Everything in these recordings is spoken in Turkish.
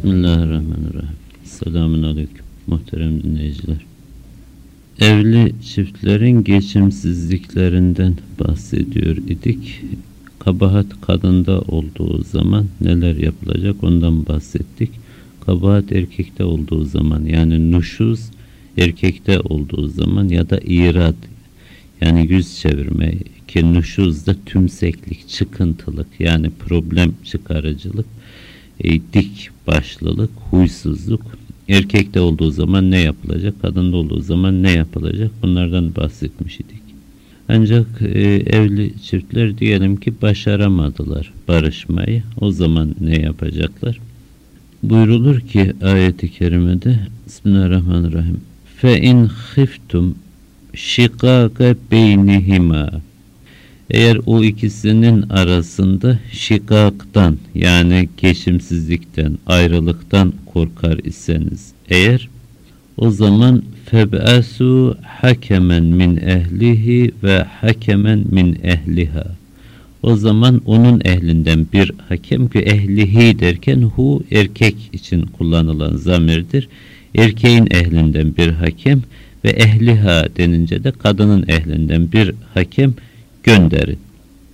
Bismillahirrahmanirrahim. Selamun Aleyküm muhterem dinleyiciler. Evli çiftlerin geçimsizliklerinden bahsediyor idik. Kabahat kadında olduğu zaman neler yapılacak ondan bahsettik. Kabahat erkekte olduğu zaman yani nuşuz erkekte olduğu zaman ya da irad yani yüz çevirme ki nuşuzda tümseklik, çıkıntılık yani problem çıkarıcılık e, dik başlılık, huysuzluk erkekte olduğu zaman ne yapılacak, kadında olduğu zaman ne yapılacak bunlardan bahsetmiş idik. Ancak e, evli çiftler diyelim ki başaramadılar barışmayı. O zaman ne yapacaklar? Buyrulur ki ayeti kerimede Bismillahirrahmanirrahim. Fe in khiftum şikâke beynihima eğer o ikisinin arasında şikaktan yani geçimsizlikten, ayrılıktan korkar iseniz eğer o zaman feb'asu hakemen min ehlihi ve hakemen min ehliha. O zaman onun ehlinden bir hakem ki ehlihi derken hu erkek için kullanılan zamirdir. Erkeğin ehlinden bir hakem ve ehliha denince de kadının ehlinden bir hakem gönderin.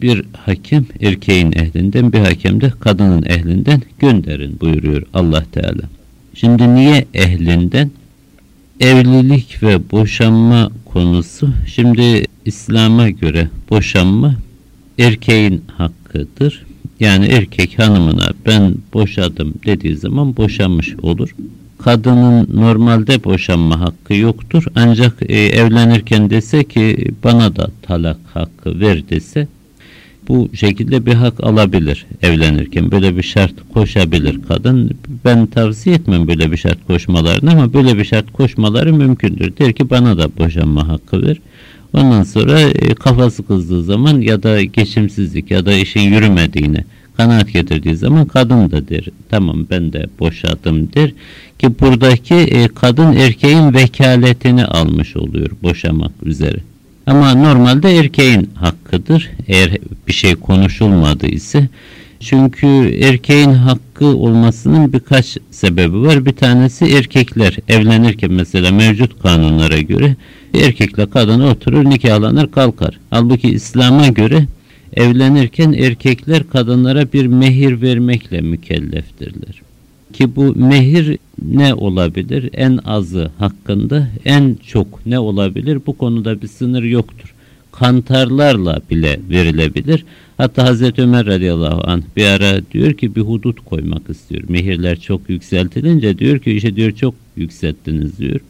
Bir hakem erkeğin ehlinden bir hakem de kadının ehlinden gönderin buyuruyor Allah Teala. Şimdi niye ehlinden? Evlilik ve boşanma konusu şimdi İslam'a göre boşanma erkeğin hakkıdır. Yani erkek hanımına ben boşadım dediği zaman boşanmış olur kadının normalde boşanma hakkı yoktur. Ancak e, evlenirken dese ki bana da talak hakkı ver dese bu şekilde bir hak alabilir evlenirken. Böyle bir şart koşabilir kadın. Ben tavsiye etmem böyle bir şart koşmalarını ama böyle bir şart koşmaları mümkündür. Der ki bana da boşanma hakkı ver. Ondan sonra e, kafası kızdığı zaman ya da geçimsizlik ya da işin yürümediğini kanaat getirdiği zaman kadın da der tamam ben de boşadım der ki buradaki e, kadın erkeğin vekaletini almış oluyor boşamak üzere. Ama normalde erkeğin hakkıdır eğer bir şey konuşulmadı ise. Çünkü erkeğin hakkı olmasının birkaç sebebi var. Bir tanesi erkekler evlenirken mesela mevcut kanunlara göre erkekle kadın oturur nikahlanır kalkar. Halbuki İslam'a göre evlenirken erkekler kadınlara bir mehir vermekle mükelleftirler. Ki bu mehir ne olabilir? En azı hakkında en çok ne olabilir? Bu konuda bir sınır yoktur. Kantarlarla bile verilebilir. Hatta Hazreti Ömer radıyallahu anh bir ara diyor ki bir hudut koymak istiyor. Mehirler çok yükseltilince diyor ki işte diyor çok yükselttiniz diyor.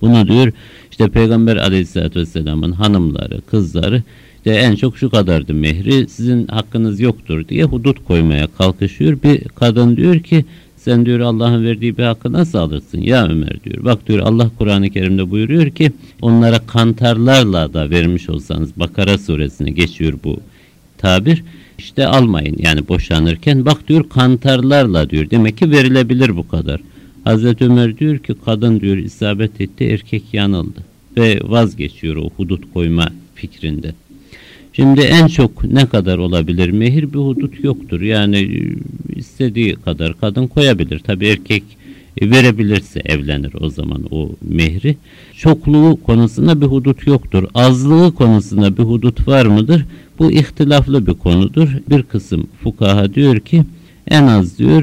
Bunu diyor işte Peygamber aleyhissalatü vesselamın hanımları, kızları işte en çok şu kadardı mehri sizin hakkınız yoktur diye hudut koymaya kalkışıyor. Bir kadın diyor ki sen diyor Allah'ın verdiği bir hakkı nasıl alırsın ya Ömer diyor. Bak diyor Allah Kur'an-ı Kerim'de buyuruyor ki onlara kantarlarla da vermiş olsanız Bakara suresine geçiyor bu tabir. İşte almayın yani boşanırken bak diyor kantarlarla diyor. Demek ki verilebilir bu kadar. Hazreti Ömer diyor ki kadın diyor isabet etti erkek yanıldı ve vazgeçiyor o hudut koyma fikrinde. Şimdi en çok ne kadar olabilir? Mehir bir hudut yoktur. Yani e, istediği kadar kadın koyabilir. Tabi erkek e, verebilirse evlenir o zaman o mehri. Çokluğu konusunda bir hudut yoktur. Azlığı konusunda bir hudut var mıdır? Bu ihtilaflı bir konudur. Bir kısım fukaha diyor ki en az diyor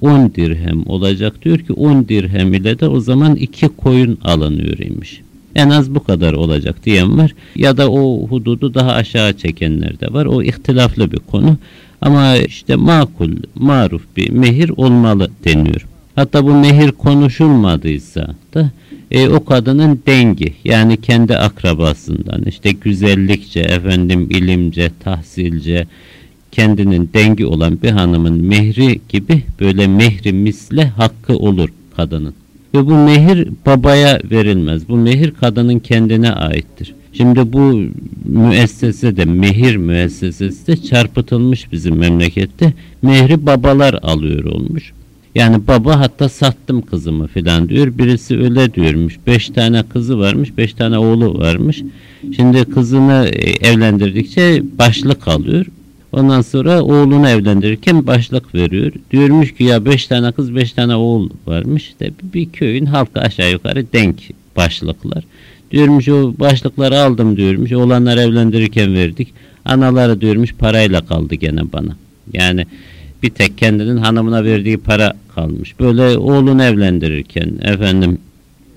10 e, dirhem olacak diyor ki 10 dirhem ile de o zaman iki koyun alınıyor imiş en az bu kadar olacak diyen var. Ya da o hududu daha aşağı çekenler de var. O ihtilaflı bir konu. Ama işte makul, maruf bir mehir olmalı deniyor. Hatta bu mehir konuşulmadıysa da e, o kadının dengi yani kendi akrabasından işte güzellikçe, efendim ilimce, tahsilce kendinin dengi olan bir hanımın mehri gibi böyle mehri misle hakkı olur kadının. Ve bu mehir babaya verilmez. Bu mehir kadının kendine aittir. Şimdi bu müessese de mehir müessesesi de çarpıtılmış bizim memlekette. Mehri babalar alıyor olmuş. Yani baba hatta sattım kızımı filan diyor. Birisi öyle diyormuş. Beş tane kızı varmış, beş tane oğlu varmış. Şimdi kızını e, evlendirdikçe başlık alıyor. Ondan sonra oğlunu evlendirirken başlık veriyor. Diyormuş ki ya beş tane kız beş tane oğul varmış. İşte bir köyün halkı aşağı yukarı denk başlıklar. Diyormuş o başlıkları aldım diyormuş. Oğlanlar evlendirirken verdik. Anaları diyormuş parayla kaldı gene bana. Yani bir tek kendinin hanımına verdiği para kalmış. Böyle oğlunu evlendirirken efendim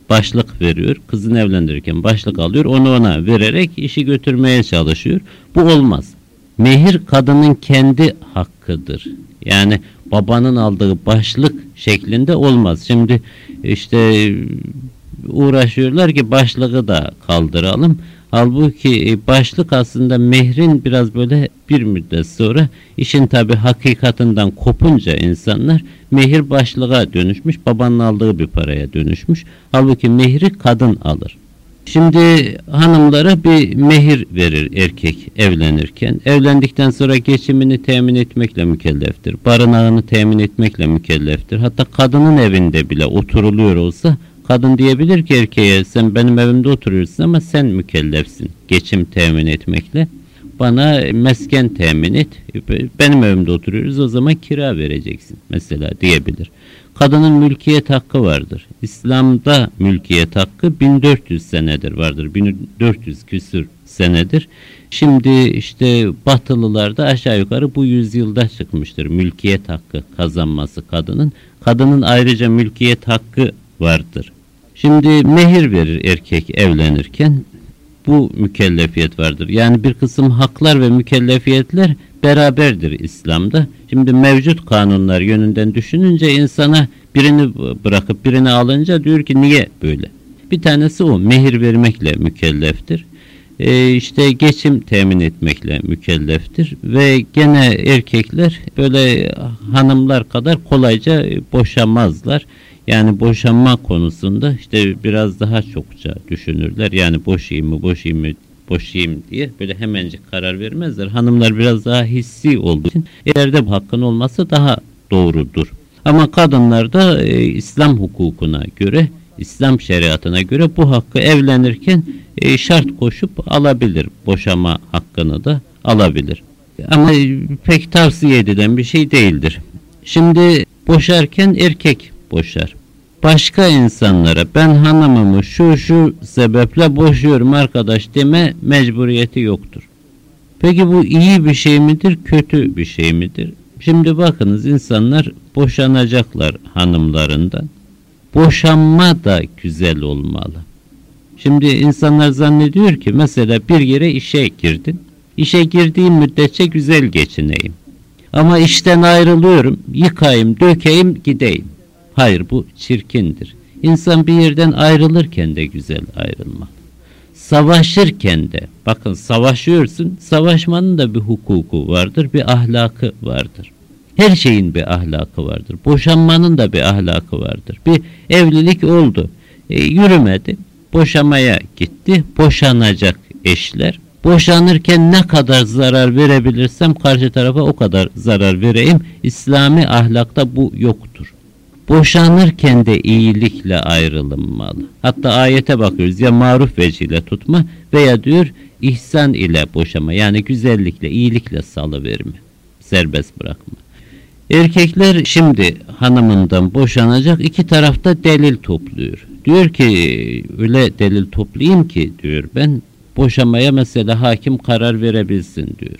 başlık veriyor. Kızını evlendirirken başlık alıyor. Onu ona vererek işi götürmeye çalışıyor. Bu olmaz. Mehir kadının kendi hakkıdır. Yani babanın aldığı başlık şeklinde olmaz. Şimdi işte uğraşıyorlar ki başlığı da kaldıralım. Halbuki e, başlık aslında mehrin biraz böyle bir müddet sonra işin tabi hakikatinden kopunca insanlar mehir başlığa dönüşmüş. Babanın aldığı bir paraya dönüşmüş. Halbuki mehri kadın alır. Şimdi hanımlara bir mehir verir erkek evlenirken. Evlendikten sonra geçimini temin etmekle mükelleftir. Barınağını temin etmekle mükelleftir. Hatta kadının evinde bile oturuluyor olsa kadın diyebilir ki erkeğe sen benim evimde oturuyorsun ama sen mükellefsin geçim temin etmekle. Bana mesken temin et. Benim evimde oturuyoruz o zaman kira vereceksin mesela diyebilir. Kadının mülkiyet hakkı vardır. İslam'da mülkiyet hakkı 1400 senedir vardır. 1400 küsür senedir. Şimdi işte batılılarda aşağı yukarı bu yüzyılda çıkmıştır. Mülkiyet hakkı kazanması kadının. Kadının ayrıca mülkiyet hakkı vardır. Şimdi mehir verir erkek evlenirken bu mükellefiyet vardır. Yani bir kısım haklar ve mükellefiyetler beraberdir İslam'da. Şimdi mevcut kanunlar yönünden düşününce insana birini bırakıp birini alınca diyor ki niye böyle? Bir tanesi o mehir vermekle mükelleftir. Ee, işte geçim temin etmekle mükelleftir ve gene erkekler böyle hanımlar kadar kolayca boşamazlar. Yani boşanma konusunda işte biraz daha çokça düşünürler. Yani boşayayım mı boşayayım mı boşayayım diye böyle hemencik karar vermezler. Hanımlar biraz daha hissi olduğu için ileride bu hakkın olması daha doğrudur. Ama kadınlar da e, İslam hukukuna göre, İslam şeriatına göre bu hakkı evlenirken e, şart koşup alabilir. Boşama hakkını da alabilir. Ama e, pek tavsiye edilen bir şey değildir. Şimdi boşarken erkek boşar başka insanlara ben hanımımı şu şu sebeple boşuyorum arkadaş deme mecburiyeti yoktur. Peki bu iyi bir şey midir, kötü bir şey midir? Şimdi bakınız insanlar boşanacaklar hanımlarından. Boşanma da güzel olmalı. Şimdi insanlar zannediyor ki mesela bir yere işe girdin. İşe girdiğim müddetçe güzel geçineyim. Ama işten ayrılıyorum, yıkayım, dökeyim, gideyim. Hayır bu çirkindir. İnsan bir yerden ayrılırken de güzel ayrılmalı. Savaşırken de bakın savaşıyorsun savaşmanın da bir hukuku vardır bir ahlakı vardır. Her şeyin bir ahlakı vardır. Boşanmanın da bir ahlakı vardır. Bir evlilik oldu. E, yürümedi. Boşamaya gitti. Boşanacak eşler. Boşanırken ne kadar zarar verebilirsem karşı tarafa o kadar zarar vereyim. İslami ahlakta bu yoktur. Boşanırken de iyilikle ayrılınmalı. Hatta ayete bakıyoruz ya maruf vecihle tutma veya diyor ihsan ile boşama yani güzellikle iyilikle salıverme. Serbest bırakma. Erkekler şimdi hanımından boşanacak iki tarafta delil topluyor. Diyor ki öyle delil toplayayım ki diyor ben boşamaya mesela hakim karar verebilsin diyor.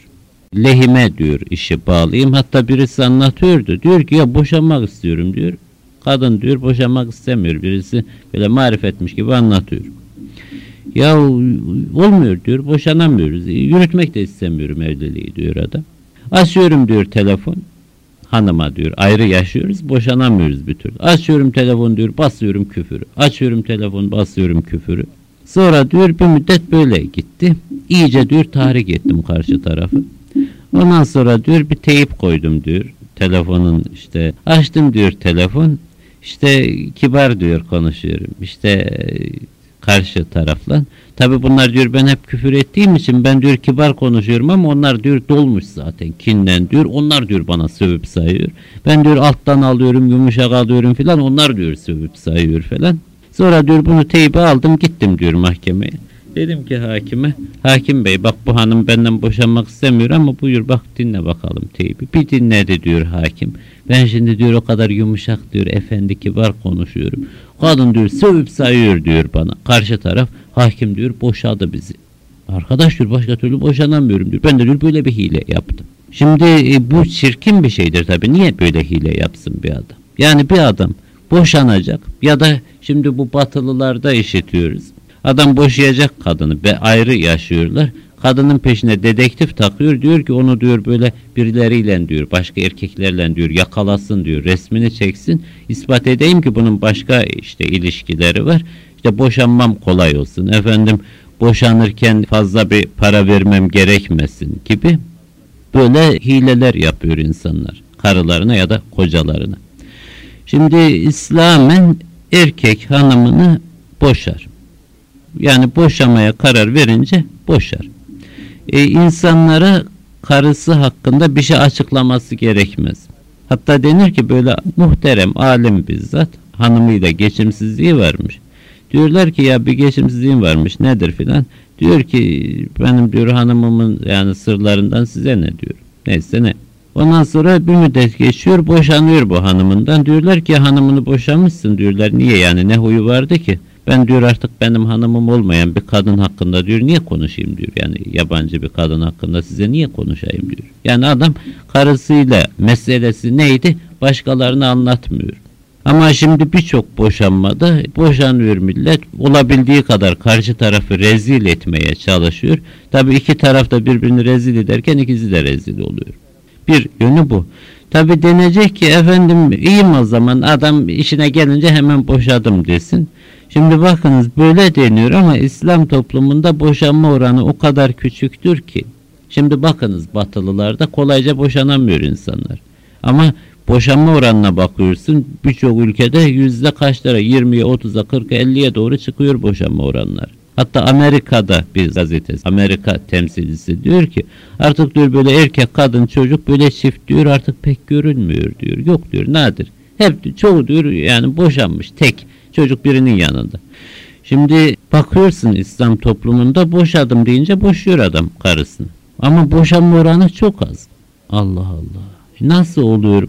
Lehime diyor işi bağlayayım. Hatta birisi anlatıyordu. Diyor ki ya boşanmak istiyorum diyor. Kadın diyor boşanmak istemiyor. Birisi böyle marifetmiş gibi anlatıyor. Ya olmuyor diyor. Boşanamıyoruz. Yürütmek de istemiyorum evliliği diyor adam. Açıyorum diyor telefon. Hanıma diyor ayrı yaşıyoruz boşanamıyoruz bir türlü. Açıyorum telefon diyor basıyorum küfürü. Açıyorum telefon basıyorum küfürü. Sonra diyor bir müddet böyle gitti. İyice diyor tahrik ettim karşı tarafı. Ondan sonra diyor bir teyip koydum diyor. Telefonun işte açtım diyor telefon. İşte kibar diyor konuşuyorum. İşte karşı tarafla. Tabi bunlar diyor ben hep küfür ettiğim için ben diyor kibar konuşuyorum ama onlar diyor dolmuş zaten kinden diyor. Onlar diyor bana sövüp sayıyor. Ben diyor alttan alıyorum yumuşak alıyorum filan onlar diyor sövüp sayıyor falan. Sonra diyor bunu teybe aldım gittim diyor mahkemeye. Dedim ki hakime, hakim bey bak bu hanım benden boşanmak istemiyor ama buyur bak dinle bakalım teybi. Bir dinledi diyor hakim. Ben şimdi diyor o kadar yumuşak diyor efendi kibar konuşuyorum. Kadın diyor sövüp sayıyor diyor bana. Karşı taraf hakim diyor boşadı bizi. Arkadaş diyor başka türlü boşanamıyorum diyor. Ben de diyor böyle bir hile yaptım. Şimdi e, bu çirkin bir şeydir tabii. Niye böyle hile yapsın bir adam? Yani bir adam boşanacak ya da şimdi bu batılılarda işitiyoruz. Adam boşayacak kadını ve ayrı yaşıyorlar. Kadının peşine dedektif takıyor diyor ki onu diyor böyle birileriyle diyor başka erkeklerle diyor yakalasın diyor resmini çeksin ispat edeyim ki bunun başka işte ilişkileri var. İşte boşanmam kolay olsun efendim boşanırken fazla bir para vermem gerekmesin gibi böyle hileler yapıyor insanlar karılarına ya da kocalarına. Şimdi İslam'ın erkek hanımını boşar. Yani boşamaya karar verince boşar. E, insanlara karısı hakkında bir şey açıklaması gerekmez. Hatta denir ki böyle muhterem alim bizzat hanımıyla geçimsizliği varmış. Diyorlar ki ya bir geçimsizliğim varmış nedir filan. Diyor ki benim diyor hanımımın yani sırlarından size ne diyor. Neyse ne. Ondan sonra bir müddet geçiyor boşanıyor bu hanımından. Diyorlar ki hanımını boşamışsın diyorlar. Niye yani ne huyu vardı ki? Ben diyor artık benim hanımım olmayan bir kadın hakkında diyor niye konuşayım diyor. Yani yabancı bir kadın hakkında size niye konuşayım diyor. Yani adam karısıyla meselesi neydi başkalarını anlatmıyor. Ama şimdi birçok boşanmada boşanıyor millet. Olabildiği kadar karşı tarafı rezil etmeye çalışıyor. Tabii iki taraf da birbirini rezil ederken ikisi de rezil oluyor. Bir yönü bu. Tabi denecek ki efendim iyiyim o zaman adam işine gelince hemen boşadım desin. Şimdi bakınız böyle deniyor ama İslam toplumunda boşanma oranı o kadar küçüktür ki. Şimdi bakınız batılılarda kolayca boşanamıyor insanlar. Ama boşanma oranına bakıyorsun birçok ülkede yüzde kaçlara 20'ye 30'a 40'a 50'ye doğru çıkıyor boşanma oranları. Hatta Amerika'da bir gazetesi, Amerika temsilcisi diyor ki artık diyor böyle erkek, kadın, çocuk böyle çift diyor artık pek görünmüyor diyor. Yok diyor nadir. Hep çoğu yani boşanmış tek çocuk birinin yanında. Şimdi bakıyorsun İslam toplumunda boşadım deyince boşuyor adam karısını. Ama boşanma oranı çok az. Allah Allah. Nasıl oluyor?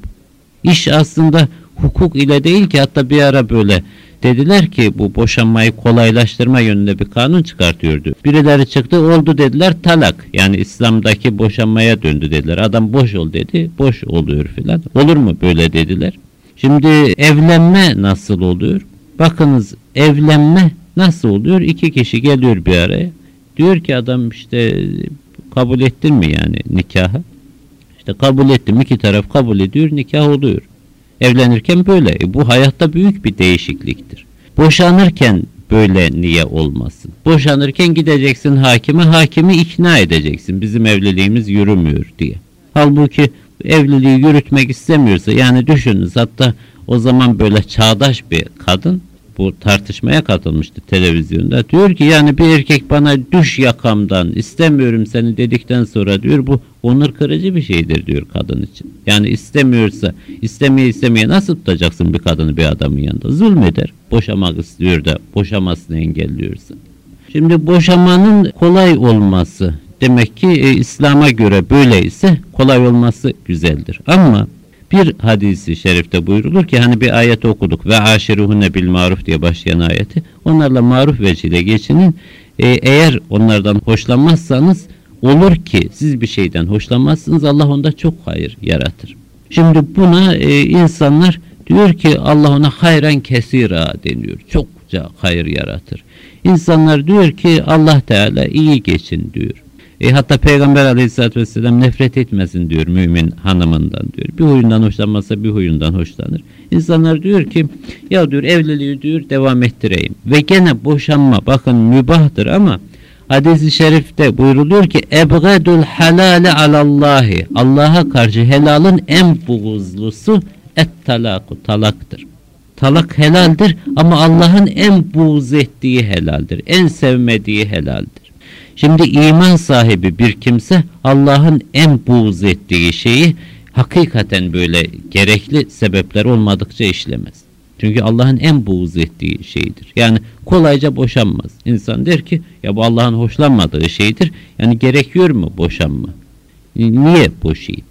İş aslında hukuk ile değil ki hatta bir ara böyle Dediler ki bu boşanmayı kolaylaştırma yönünde bir kanun çıkartıyordu. Birileri çıktı oldu dediler talak. Yani İslam'daki boşanmaya döndü dediler. Adam boş ol dedi boş oluyor filan. Olur mu böyle dediler. Şimdi evlenme nasıl oluyor? Bakınız evlenme nasıl oluyor? İki kişi geliyor bir araya. Diyor ki adam işte kabul ettin mi yani nikahı? İşte kabul ettim iki taraf kabul ediyor nikah oluyor. Evlenirken böyle. E, bu hayatta büyük bir değişikliktir. Boşanırken böyle niye olmasın? Boşanırken gideceksin hakime, hakimi ikna edeceksin. Bizim evliliğimiz yürümüyor diye. Halbuki evliliği yürütmek istemiyorsa yani düşününüz hatta o zaman böyle çağdaş bir kadın bu tartışmaya katılmıştı televizyonda. Diyor ki yani bir erkek bana düş yakamdan istemiyorum seni dedikten sonra diyor bu onur kırıcı bir şeydir diyor kadın için. Yani istemiyorsa istemeye istemeye nasıl tutacaksın bir kadını bir adamın yanında? Zulmeder. Boşamak istiyor da boşamasını engelliyorsa. Şimdi boşamanın kolay olması demek ki e, İslam'a göre böyleyse kolay olması güzeldir. Ama bir hadisi şerifte buyurulur ki hani bir ayet okuduk ve aşiruhunne bil maruf diye başlayan ayeti onlarla maruf vecihle geçinin ee, eğer onlardan hoşlanmazsanız olur ki siz bir şeyden hoşlanmazsınız Allah onda çok hayır yaratır. Şimdi buna e, insanlar diyor ki Allah ona hayran kesira deniyor. Çokça hayır yaratır. İnsanlar diyor ki Allah Teala iyi geçin diyor. E, hatta Peygamber aleyhissalatü vesselam nefret etmesin diyor mümin hanımından diyor. Bir huyundan hoşlanmazsa bir huyundan hoşlanır. İnsanlar diyor ki ya diyor evliliği diyor devam ettireyim. Ve gene boşanma bakın mübahtır ama hadisi şerifte buyruluyor ki ebgadul halale alallahi Allah'a karşı helalın en buğuzlusu et talaku talaktır. Talak helaldir ama Allah'ın en buğz ettiği helaldir. En sevmediği helaldir. Şimdi iman sahibi bir kimse Allah'ın en buğz ettiği şeyi hakikaten böyle gerekli sebepler olmadıkça işlemez. Çünkü Allah'ın en buğz ettiği şeydir. Yani kolayca boşanmaz. İnsan der ki ya bu Allah'ın hoşlanmadığı şeydir. Yani gerekiyor mu boşanma? Niye boşayım?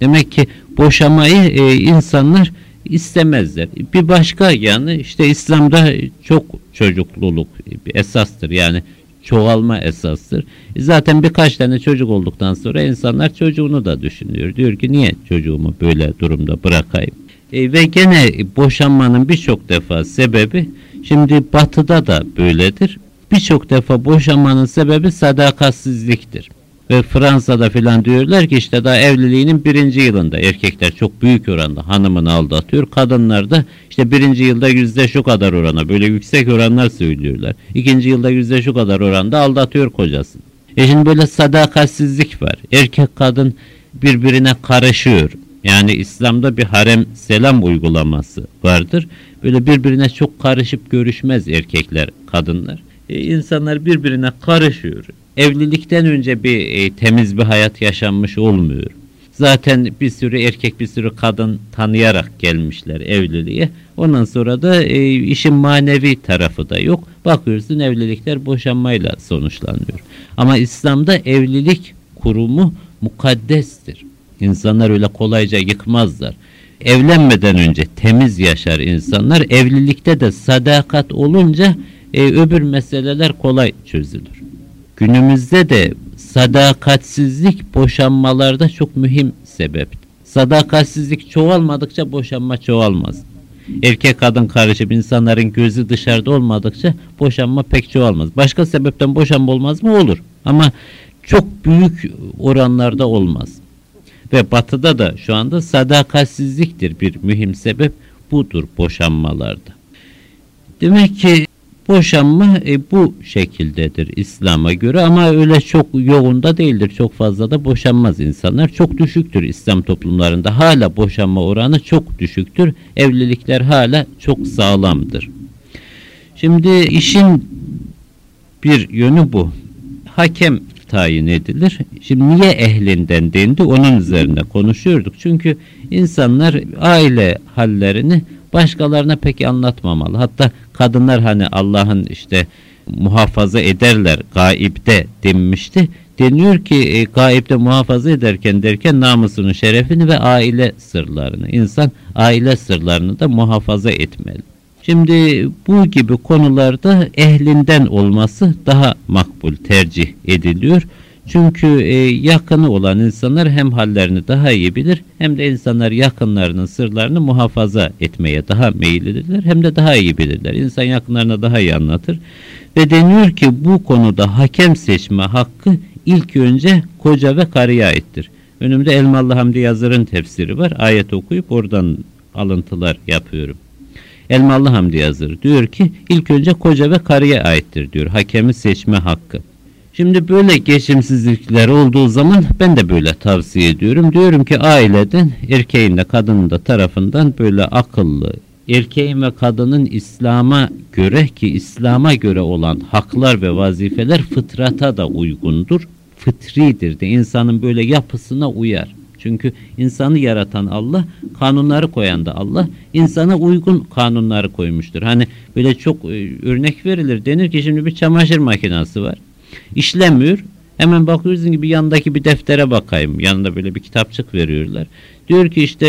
Demek ki boşamayı e, insanlar istemezler. Bir başka yanı işte İslam'da çok çocukluluk esastır. Yani çoğalma esastır. E, zaten birkaç tane çocuk olduktan sonra insanlar çocuğunu da düşünüyor. Diyor ki niye çocuğumu böyle durumda bırakayım? E, ve gene boşanmanın birçok defa sebebi şimdi batıda da böyledir. Birçok defa boşanmanın sebebi sadakatsizliktir. Ve Fransa'da filan diyorlar ki işte daha evliliğinin birinci yılında erkekler çok büyük oranda hanımını aldatıyor. Kadınlar da işte birinci yılda yüzde şu kadar orana böyle yüksek oranlar söylüyorlar. İkinci yılda yüzde şu kadar oranda aldatıyor kocasını. E şimdi böyle sadakatsizlik var. Erkek kadın birbirine karışıyor. Yani İslam'da bir harem selam uygulaması vardır. Böyle birbirine çok karışıp görüşmez erkekler, kadınlar. E, insanlar birbirine karışıyor. Evlilikten önce bir e, temiz bir hayat yaşanmış olmuyor. Zaten bir sürü erkek bir sürü kadın tanıyarak gelmişler evliliğe. Ondan sonra da e, işin manevi tarafı da yok. Bakıyorsun evlilikler boşanmayla sonuçlanıyor. Ama İslam'da evlilik kurumu mukaddestir. İnsanlar öyle kolayca yıkmazlar. Evlenmeden önce temiz yaşar insanlar. Evlilikte de sadakat olunca e, öbür meseleler kolay çözülür. Günümüzde de sadakatsizlik boşanmalarda çok mühim sebep. Sadakatsizlik çoğalmadıkça boşanma çoğalmaz. Erkek kadın karışıp insanların gözü dışarıda olmadıkça boşanma pek çoğalmaz. Başka sebepten boşanma olmaz mı? Olur. Ama çok büyük oranlarda olmaz. Ve batıda da şu anda sadakatsizliktir bir mühim sebep budur boşanmalarda. Demek ki boşanma e, bu şekildedir İslam'a göre ama öyle çok yoğunda değildir. Çok fazla da boşanmaz insanlar. Çok düşüktür İslam toplumlarında. Hala boşanma oranı çok düşüktür. Evlilikler hala çok sağlamdır. Şimdi işin bir yönü bu. Hakem tayin edilir. Şimdi niye ehlinden dendi onun üzerine konuşuyorduk. Çünkü insanlar aile hallerini başkalarına pek anlatmamalı. Hatta kadınlar hani Allah'ın işte muhafaza ederler gaibde denmişti. Deniyor ki e, gaibde muhafaza ederken derken namusunu, şerefini ve aile sırlarını. insan aile sırlarını da muhafaza etmeli. Şimdi bu gibi konularda ehlinden olması daha makbul tercih ediliyor. Çünkü e, yakını olan insanlar hem hallerini daha iyi bilir hem de insanlar yakınlarının sırlarını muhafaza etmeye daha meyillidirler hem de daha iyi bilirler. İnsan yakınlarına daha iyi anlatır. Ve deniyor ki bu konuda hakem seçme hakkı ilk önce koca ve karıya aittir. Önümde Elmalı Hamdi Yazır'ın tefsiri var. Ayet okuyup oradan alıntılar yapıyorum. Elmalı Hamdi Yazır diyor ki ilk önce koca ve karıya aittir diyor. Hakemi seçme hakkı. Şimdi böyle geçimsizlikler olduğu zaman ben de böyle tavsiye ediyorum. Diyorum ki aileden erkeğin de kadının da tarafından böyle akıllı, erkeğin ve kadının İslam'a göre ki İslam'a göre olan haklar ve vazifeler fıtrata da uygundur. Fıtridir de insanın böyle yapısına uyar. Çünkü insanı yaratan Allah, kanunları koyan da Allah, insana uygun kanunları koymuştur. Hani böyle çok e, örnek verilir. Denir ki şimdi bir çamaşır makinesi var. İşlemiyor. Hemen bakıyorsun gibi yandaki bir deftere bakayım. Yanında böyle bir kitapçık veriyorlar. Diyor ki işte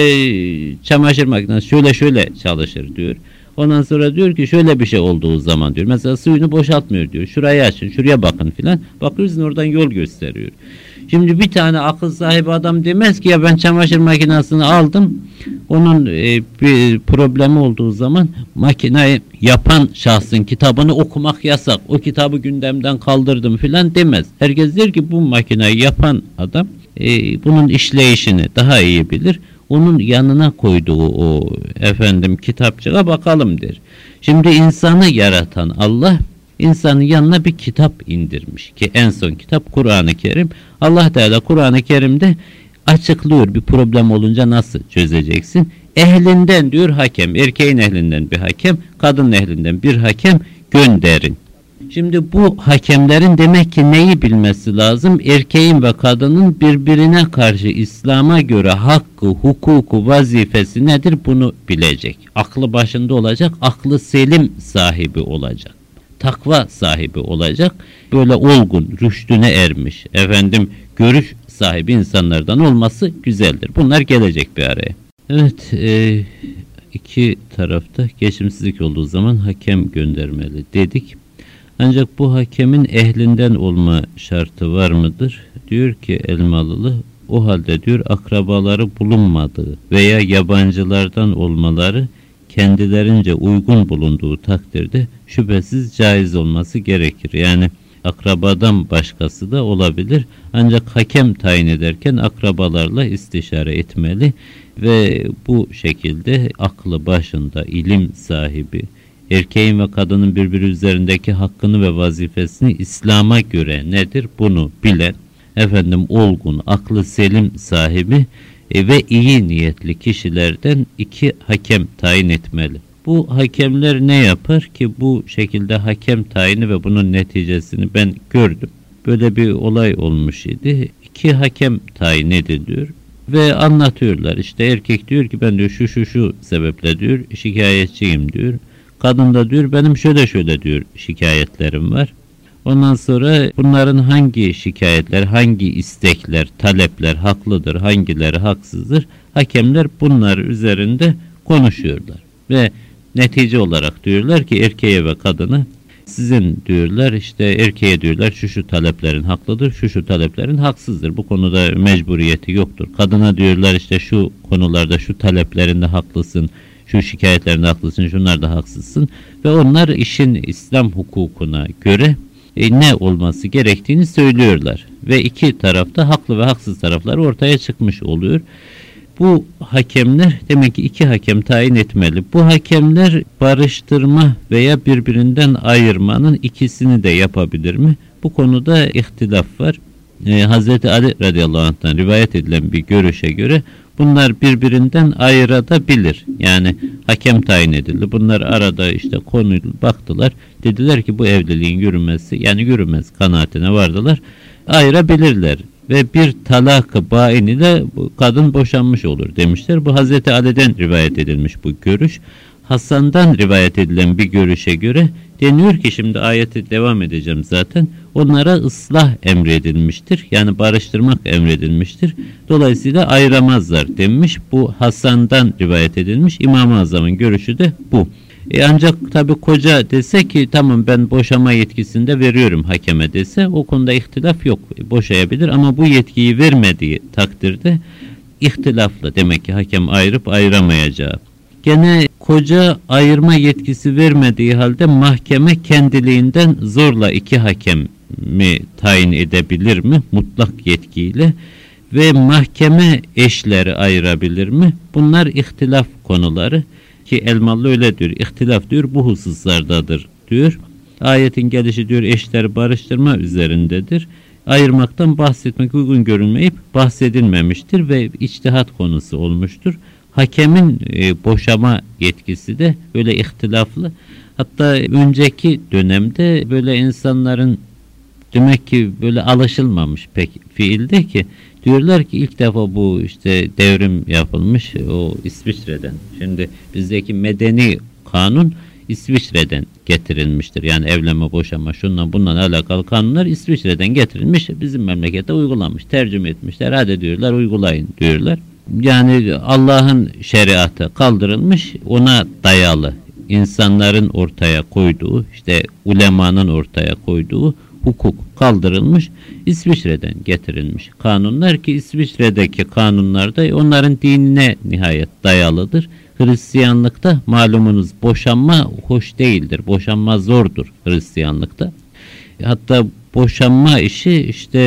çamaşır makinesi şöyle şöyle çalışır diyor. Ondan sonra diyor ki şöyle bir şey olduğu zaman diyor. Mesela suyunu boşaltmıyor diyor. Şurayı açın, şuraya bakın filan. Bakıyorsun oradan yol gösteriyor. Şimdi bir tane akıl sahibi adam demez ki ya ben çamaşır makinesini aldım. Onun e, bir problemi olduğu zaman makineyi yapan şahsın kitabını okumak yasak. O kitabı gündemden kaldırdım filan demez. Herkes der ki bu makineyi yapan adam e, bunun işleyişini daha iyi bilir. Onun yanına koyduğu o efendim kitapçığa bakalım der. Şimdi insanı yaratan Allah insanın yanına bir kitap indirmiş ki en son kitap Kur'an-ı Kerim. Allah Teala Kur'an-ı Kerim'de açıklıyor bir problem olunca nasıl çözeceksin. Ehlinden diyor hakem, erkeğin ehlinden bir hakem, kadın ehlinden bir hakem gönderin. Şimdi bu hakemlerin demek ki neyi bilmesi lazım? Erkeğin ve kadının birbirine karşı İslam'a göre hakkı, hukuku, vazifesi nedir? Bunu bilecek. Aklı başında olacak, aklı selim sahibi olacak. Takva sahibi olacak. Böyle olgun, rüştüne ermiş, efendim görüş sahibi insanlardan olması güzeldir. Bunlar gelecek bir araya. Evet, e, iki tarafta geçimsizlik olduğu zaman hakem göndermeli dedik. Ancak bu hakemin ehlinden olma şartı var mıdır? Diyor ki Elmalılı o halde diyor akrabaları bulunmadığı veya yabancılardan olmaları kendilerince uygun bulunduğu takdirde şüphesiz caiz olması gerekir. Yani akrabadan başkası da olabilir. Ancak hakem tayin ederken akrabalarla istişare etmeli ve bu şekilde aklı başında ilim sahibi, erkeğin ve kadının birbiri üzerindeki hakkını ve vazifesini İslam'a göre nedir bunu bilen, efendim olgun, aklı selim sahibi e, ve iyi niyetli kişilerden iki hakem tayin etmeli. Bu hakemler ne yapar ki bu şekilde hakem tayini ve bunun neticesini ben gördüm. Böyle bir olay olmuş idi. İki hakem tayin ediliyor ve anlatıyorlar. İşte erkek diyor ki ben diyor şu şu şu sebeple diyor şikayetçiyim diyor. Kadın da diyor benim şöyle şöyle diyor şikayetlerim var. Ondan sonra bunların hangi şikayetler, hangi istekler, talepler haklıdır, hangileri haksızdır? Hakemler bunlar üzerinde konuşuyorlar. Ve netice olarak diyorlar ki erkeğe ve kadına sizin diyorlar işte erkeğe diyorlar şu şu taleplerin haklıdır, şu şu taleplerin haksızdır. Bu konuda mecburiyeti yoktur. Kadına diyorlar işte şu konularda şu taleplerinde haklısın, şu şikayetlerinde haklısın, şunlarda haksızsın. Ve onlar işin İslam hukukuna göre e, ne olması gerektiğini söylüyorlar. Ve iki tarafta haklı ve haksız taraflar ortaya çıkmış oluyor. Bu hakemler demek ki iki hakem tayin etmeli. Bu hakemler barıştırma veya birbirinden ayırmanın ikisini de yapabilir mi? Bu konuda ihtilaf var. Ee, Hazreti Ali radıyallahu anh'tan rivayet edilen bir görüşe göre bunlar birbirinden ayırabilir. Yani hakem tayin edildi. Bunlar arada işte konu baktılar. Dediler ki bu evliliğin yürümesi yani yürümez kanaatine vardılar. Ayırabilirler ve bir talak bain ile kadın boşanmış olur demişler. Bu Hazreti Ali'den rivayet edilmiş bu görüş. Hasan'dan rivayet edilen bir görüşe göre deniyor ki şimdi ayeti devam edeceğim zaten. Onlara ıslah emredilmiştir. Yani barıştırmak emredilmiştir. Dolayısıyla ayıramazlar demiş. Bu Hasan'dan rivayet edilmiş. İmam-ı Azam'ın görüşü de bu. E ancak tabi koca dese ki tamam ben boşama yetkisini de veriyorum hakeme dese o konuda ihtilaf yok. Boşayabilir ama bu yetkiyi vermediği takdirde ihtilaflı demek ki hakem ayırıp ayıramayacağı. Gene koca ayırma yetkisi vermediği halde mahkeme kendiliğinden zorla iki hakem mi tayin edebilir mi mutlak yetkiyle ve mahkeme eşleri ayırabilir mi? Bunlar ihtilaf konuları ki Elmalı öyle diyor. İhtilaf diyor bu hususlardadır diyor. Ayetin gelişi diyor eşler barıştırma üzerindedir. Ayırmaktan bahsetmek uygun görünmeyip bahsedilmemiştir ve içtihat konusu olmuştur. Hakemin e, boşama yetkisi de böyle ihtilaflı. Hatta önceki dönemde böyle insanların demek ki böyle alışılmamış pek fiilde ki Diyorlar ki ilk defa bu işte devrim yapılmış o İsviçre'den. Şimdi bizdeki medeni kanun İsviçre'den getirilmiştir. Yani evlenme, boşanma, şundan bundan alakalı kanunlar İsviçre'den getirilmiş. Bizim memlekette uygulanmış. Tercüme etmişler. Hadi diyorlar uygulayın diyorlar. Yani Allah'ın şeriatı kaldırılmış. Ona dayalı insanların ortaya koyduğu işte ulemanın ortaya koyduğu hukuk kaldırılmış, İsviçre'den getirilmiş kanunlar ki İsviçre'deki kanunlar da onların dinine nihayet dayalıdır. Hristiyanlıkta malumunuz boşanma hoş değildir. Boşanma zordur Hristiyanlıkta. Hatta boşanma işi işte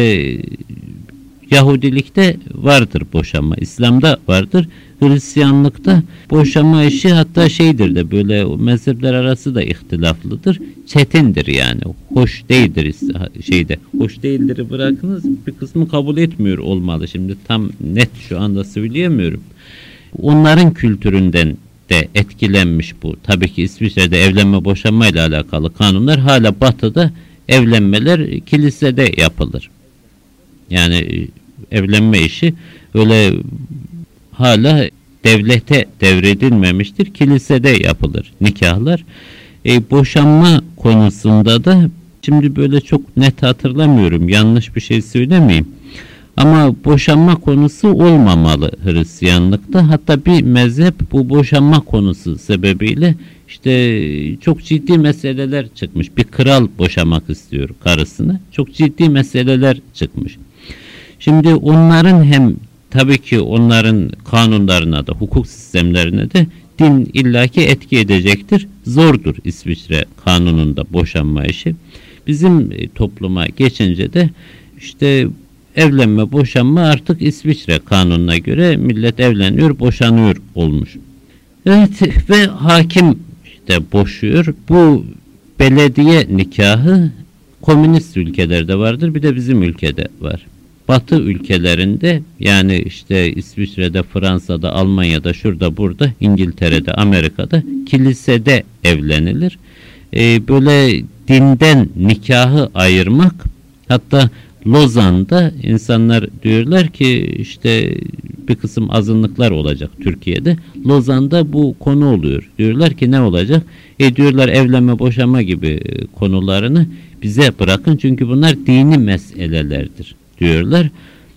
Yahudilikte vardır boşanma, İslam'da vardır. Hristiyanlıkta boşanma işi hatta şeydir de böyle mezhepler arası da ihtilaflıdır. Çetindir yani. Hoş değildir şeyde. Hoş değildir bırakınız bir kısmı kabul etmiyor olmalı. Şimdi tam net şu anda söyleyemiyorum. Onların kültüründen de etkilenmiş bu. Tabii ki İsviçre'de evlenme boşanma ile alakalı kanunlar hala batıda evlenmeler kilisede yapılır. Yani e, evlenme işi öyle hala devlete devredilmemiştir. Kilisede yapılır nikahlar. E, boşanma konusunda da şimdi böyle çok net hatırlamıyorum. Yanlış bir şey söylemeyeyim. Ama boşanma konusu olmamalı Hristiyanlıkta. Hatta bir mezhep bu boşanma konusu sebebiyle işte çok ciddi meseleler çıkmış. Bir kral boşamak istiyor karısını. Çok ciddi meseleler çıkmış. Şimdi onların hem tabii ki onların kanunlarına da hukuk sistemlerine de din illaki etki edecektir. Zordur İsviçre kanununda boşanma işi. Bizim e, topluma geçince de işte evlenme boşanma artık İsviçre kanununa göre millet evleniyor boşanıyor olmuş. Evet ve hakim işte boşuyor. Bu belediye nikahı komünist ülkelerde vardır bir de bizim ülkede var. Batı ülkelerinde yani işte İsviçre'de, Fransa'da, Almanya'da, şurada, burada, İngiltere'de, Amerika'da kilisede evlenilir. Ee, böyle dinden nikahı ayırmak hatta Lozan'da insanlar diyorlar ki işte bir kısım azınlıklar olacak Türkiye'de. Lozan'da bu konu oluyor. Diyorlar ki ne olacak? E diyorlar evlenme boşanma gibi konularını bize bırakın çünkü bunlar dini meselelerdir diyorlar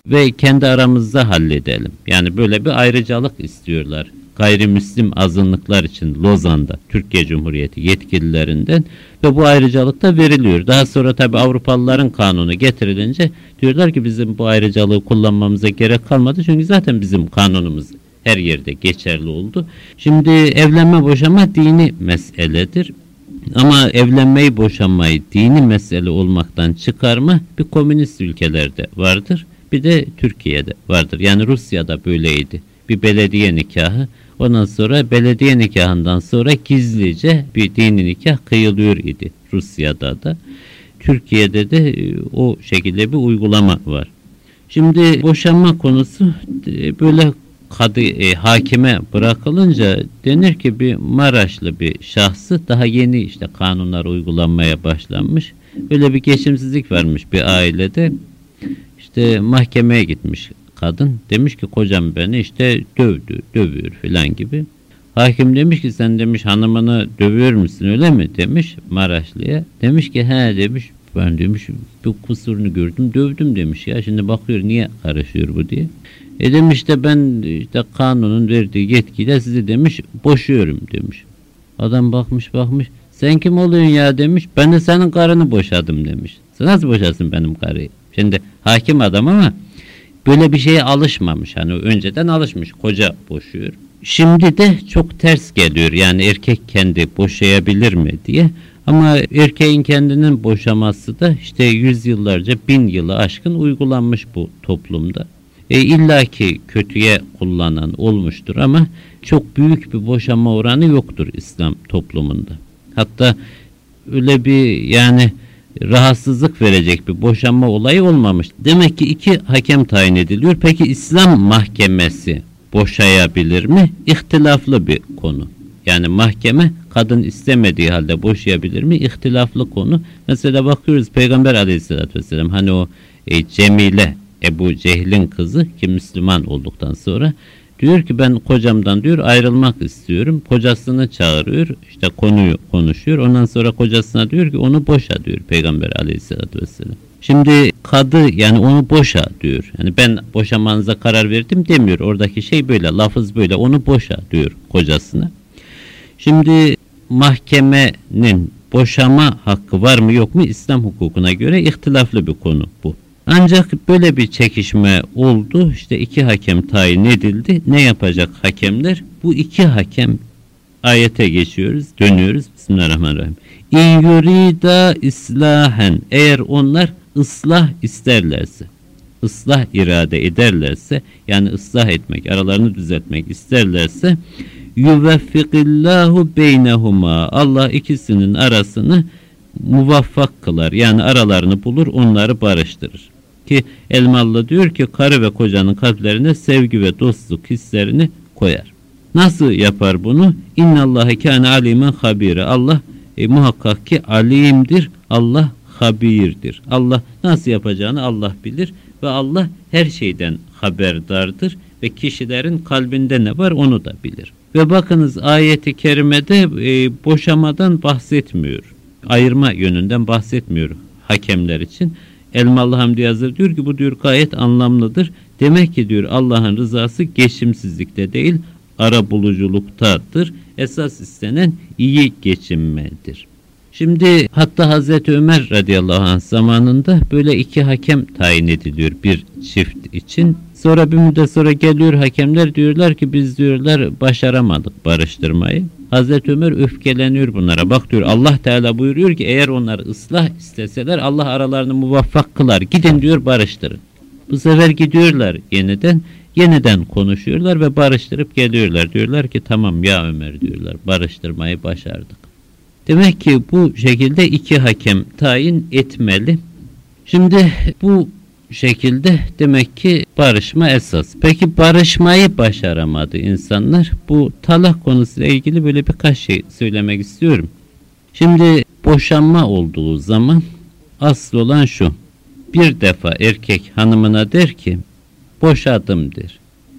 ve kendi aramızda halledelim. Yani böyle bir ayrıcalık istiyorlar. Gayrimüslim azınlıklar için Lozan'da Türkiye Cumhuriyeti yetkililerinden ve bu ayrıcalık da veriliyor. Daha sonra tabi Avrupalıların kanunu getirilince diyorlar ki bizim bu ayrıcalığı kullanmamıza gerek kalmadı. Çünkü zaten bizim kanunumuz her yerde geçerli oldu. Şimdi evlenme boşanma dini meseledir. Ama evlenmeyi boşanmayı dini mesele olmaktan çıkarma bir komünist ülkelerde vardır. Bir de Türkiye'de vardır. Yani Rusya'da böyleydi. Bir belediye nikahı. Ondan sonra belediye nikahından sonra gizlice bir dini nikah kıyılıyor idi Rusya'da da. Türkiye'de de e, o şekilde bir uygulama var. Şimdi boşanma konusu e, böyle kadı e, hakime bırakılınca denir ki bir Maraşlı bir şahsı daha yeni işte kanunlar uygulanmaya başlanmış. Böyle bir geçimsizlik varmış bir ailede. İşte mahkemeye gitmiş kadın. Demiş ki kocam beni işte dövdü, dövüyor filan gibi. Hakim demiş ki sen demiş hanımını dövüyor musun öyle mi demiş Maraşlı'ya. Demiş ki he demiş ben demiş bu kusurunu gördüm dövdüm demiş ya şimdi bakıyor niye karışıyor bu diye. E demiş de ben işte kanunun verdiği yetkiyle sizi demiş boşuyorum demiş. Adam bakmış bakmış sen kim oluyorsun ya demiş ben de senin karını boşadım demiş. Sen nasıl boşasın benim karıyı? Şimdi hakim adam ama böyle bir şeye alışmamış. Hani önceden alışmış koca boşuyor. Şimdi de çok ters geliyor yani erkek kendi boşayabilir mi diye. Ama erkeğin kendinin boşaması da işte yüzyıllarca bin yılı aşkın uygulanmış bu toplumda. E, İlla ki kötüye kullanan olmuştur ama çok büyük bir boşanma oranı yoktur İslam toplumunda. Hatta öyle bir yani rahatsızlık verecek bir boşanma olayı olmamış. Demek ki iki hakem tayin ediliyor. Peki İslam mahkemesi boşayabilir mi? İhtilaflı bir konu. Yani mahkeme kadın istemediği halde boşayabilir mi? İhtilaflı konu. Mesela bakıyoruz Peygamber aleyhissalatü vesselam hani o e, Cemile Ebu Cehil'in kızı ki Müslüman olduktan sonra diyor ki ben kocamdan diyor ayrılmak istiyorum. Kocasını çağırıyor işte konuyu konuşuyor. Ondan sonra kocasına diyor ki onu boşa diyor Peygamber aleyhissalatü vesselam. Şimdi kadı yani onu boşa diyor. Yani ben boşamanıza karar verdim demiyor. Oradaki şey böyle lafız böyle onu boşa diyor kocasına. Şimdi mahkemenin boşama hakkı var mı yok mu İslam hukukuna göre ihtilaflı bir konu bu. Ancak böyle bir çekişme oldu. İşte iki hakem tayin edildi. Ne yapacak hakemler? Bu iki hakem ayete geçiyoruz. Dönüyoruz. Bismillahirrahmanirrahim. İn yurida islahen. Eğer onlar ıslah isterlerse, ıslah irade ederlerse, yani ıslah etmek, aralarını düzeltmek isterlerse, yuveffikillahu beynehuma. Allah ikisinin arasını muvaffak kılar. Yani aralarını bulur, onları barıştırır. Ki Elmalı diyor ki karı ve kocanın kalplerine sevgi ve dostluk hislerini koyar. Nasıl yapar bunu? İnnallâhe kâne alimen habire. Allah e, muhakkak ki alimdir. Allah habirdir. Allah nasıl yapacağını Allah bilir ve Allah her şeyden haberdardır ve kişilerin kalbinde ne var onu da bilir. Ve bakınız ayeti kerimede e, boşamadan bahsetmiyor. Ayırma yönünden bahsetmiyor hakemler için. Elmalı Hamdi Yazır diyor ki bu diyor gayet anlamlıdır. Demek ki diyor Allah'ın rızası geçimsizlikte değil ara buluculuktadır. Esas istenen iyi geçinmedir. Şimdi hatta Hazreti Ömer radıyallahu anh zamanında böyle iki hakem tayin ediliyor bir çift için. Sonra bir müddet sonra geliyor hakemler diyorlar ki biz diyorlar başaramadık barıştırmayı. Hazreti Ömer öfkeleniyor bunlara. Bak diyor Allah Teala buyuruyor ki eğer onlar ıslah isteseler Allah aralarını muvaffak kılar. Gidin diyor barıştırın. Bu sefer gidiyorlar yeniden. Yeniden konuşuyorlar ve barıştırıp geliyorlar. Diyorlar ki tamam ya Ömer diyorlar barıştırmayı başardık. Demek ki bu şekilde iki hakem tayin etmeli. Şimdi bu şekilde demek ki barışma esas. Peki barışmayı başaramadı insanlar. Bu talak konusuyla ilgili böyle birkaç şey söylemek istiyorum. Şimdi boşanma olduğu zaman asıl olan şu. Bir defa erkek hanımına der ki boşadım der.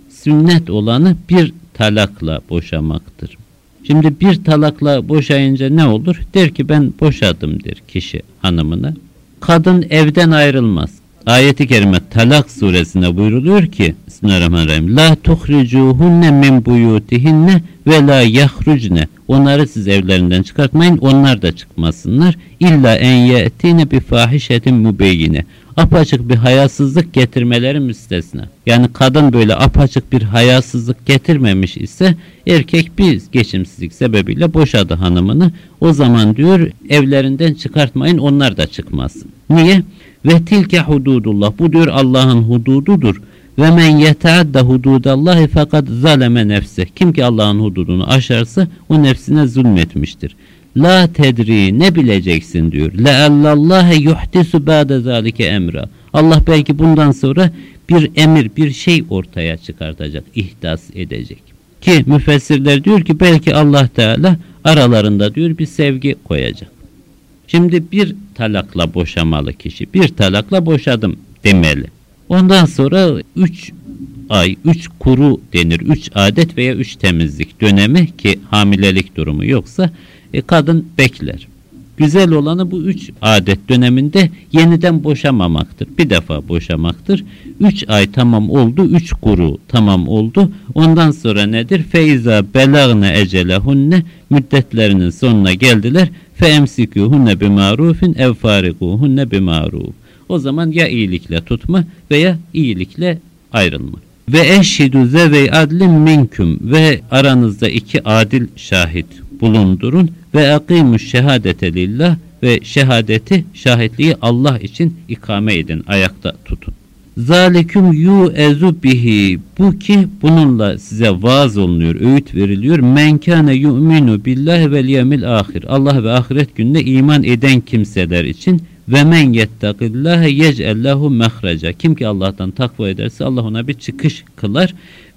Sünnet olanı bir talakla boşamaktır. Şimdi bir talakla boşayınca ne olur? Der ki ben boşadım der kişi hanımına. Kadın evden ayrılmaz. Ayeti kerime Talak suresinde buyruluyor ki Bismillahirrahmanirrahim La tuhricuhunne min buyutihinne ve la yahrucne Onları siz evlerinden çıkartmayın onlar da çıkmasınlar. İlla en ye'tine bi fahişetin mübeyyine apaçık bir hayasızlık getirmeleri müstesna. Yani kadın böyle apaçık bir hayasızlık getirmemiş ise erkek bir geçimsizlik sebebiyle boşadı hanımını. O zaman diyor evlerinden çıkartmayın onlar da çıkmasın. Niye? Ve tilke hududullah. Bu diyor Allah'ın hudududur. Ve men yeteadda hududallahi fakat zaleme nefse. Kim ki Allah'ın hududunu aşarsa o nefsine zulmetmiştir. La tedri ne bileceksin diyor. Leallallâhe yuhtisu ba'de zalike emra. Allah belki bundan sonra bir emir, bir şey ortaya çıkartacak, ihdas edecek. Ki müfessirler diyor ki belki Allah Teala aralarında diyor bir sevgi koyacak. Şimdi bir talakla boşamalı kişi, bir talakla boşadım demeli. Ondan sonra üç ay, üç kuru denir, üç adet veya üç temizlik dönemi ki hamilelik durumu yoksa e, kadın bekler. Güzel olanı bu üç adet döneminde yeniden boşamamaktır. Bir defa boşamaktır. Üç ay tamam oldu, üç kuru tamam oldu. Ondan sonra nedir? Feiza belagne ecelehunne müddetlerinin sonuna geldiler. Fe emsikuhunne bimarufin ev farikuhunne bimaruf. O zaman ya iyilikle tutma veya iyilikle ayrılma. Ve eşhidü zevey adlin minküm ve aranızda iki adil şahit bulundurun ve akimus şehadete lillah ve şehadeti şahitliği Allah için ikame edin ayakta tutun. Zalikum yu ezu bihi bu ki bununla size vaaz olunuyor, öğüt veriliyor. Men kâne yu'minu billahi vel yevmil ahir. Allah ve ahiret gününe iman eden kimseler için ve men yettakillâhe yec'ellahu mehreca. Kim ki Allah'tan takva ederse Allah ona bir çıkış kılar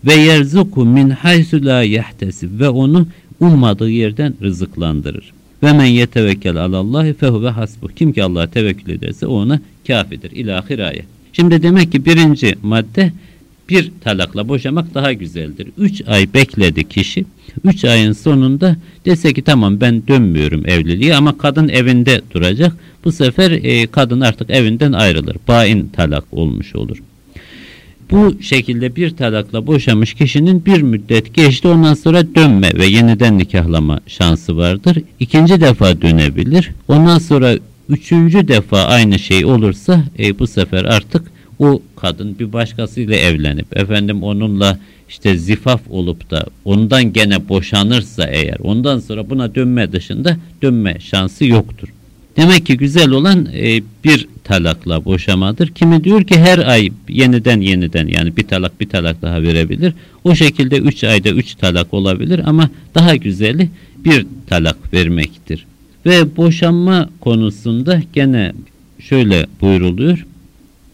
ve yerzuku min haysu la yehtesib ve onu ummadığı yerden rızıklandırır. Ve men yetevekkel alallahi fehuve hasbuh. Kim ki Allah'a tevekkül ederse o ona kafidir. İlahir ayet. Şimdi demek ki birinci madde bir talakla boşamak daha güzeldir. Üç ay bekledi kişi. Üç ayın sonunda dese ki tamam ben dönmüyorum evliliğe ama kadın evinde duracak. Bu sefer e, kadın artık evinden ayrılır. Bain talak olmuş olur. Bu şekilde bir talakla boşamış kişinin bir müddet geçti ondan sonra dönme ve yeniden nikahlama şansı vardır. İkinci defa dönebilir. Ondan sonra üçüncü defa aynı şey olursa e, bu sefer artık o kadın bir başkasıyla evlenip efendim onunla işte zifaf olup da ondan gene boşanırsa eğer ondan sonra buna dönme dışında dönme şansı yoktur. Demek ki güzel olan e, bir talakla boşamadır. Kimi diyor ki her ay yeniden yeniden yani bir talak bir talak daha verebilir. O şekilde üç ayda üç talak olabilir ama daha güzeli bir talak vermektir. Ve boşanma konusunda gene şöyle buyruluyor.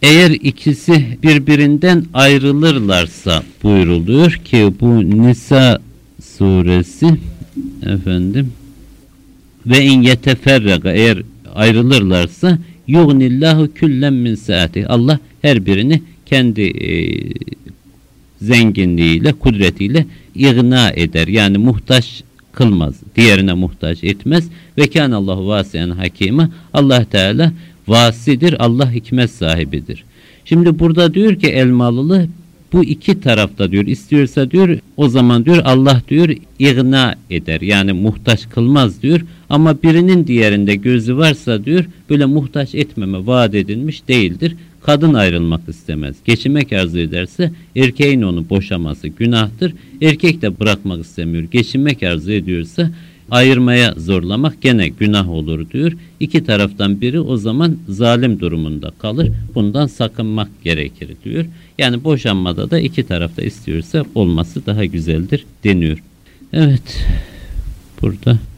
Eğer ikisi birbirinden ayrılırlarsa buyruluyor ki bu Nisa suresi efendim ve in yeteferraga eğer ayrılırlarsa yugnillahu küllen min saati. Allah her birini kendi e, zenginliğiyle, kudretiyle igna eder. Yani muhtaç kılmaz. Diğerine muhtaç etmez. Ve kan Allahu vasiyen hakime. Allah Teala vasidir. Allah hikmet sahibidir. Şimdi burada diyor ki Elmalılı bu iki tarafta diyor istiyorsa diyor o zaman diyor Allah diyor igna eder yani muhtaç kılmaz diyor ama birinin diğerinde gözü varsa diyor böyle muhtaç etmeme vaat edilmiş değildir. Kadın ayrılmak istemez. Geçinmek arzu ederse erkeğin onu boşaması günahtır. Erkek de bırakmak istemiyor. Geçinmek arzu ediyorsa ayırmaya zorlamak gene günah olur diyor. İki taraftan biri o zaman zalim durumunda kalır. Bundan sakınmak gerekir diyor. Yani boşanmada da iki tarafta istiyorsa olması daha güzeldir deniyor. Evet. Burada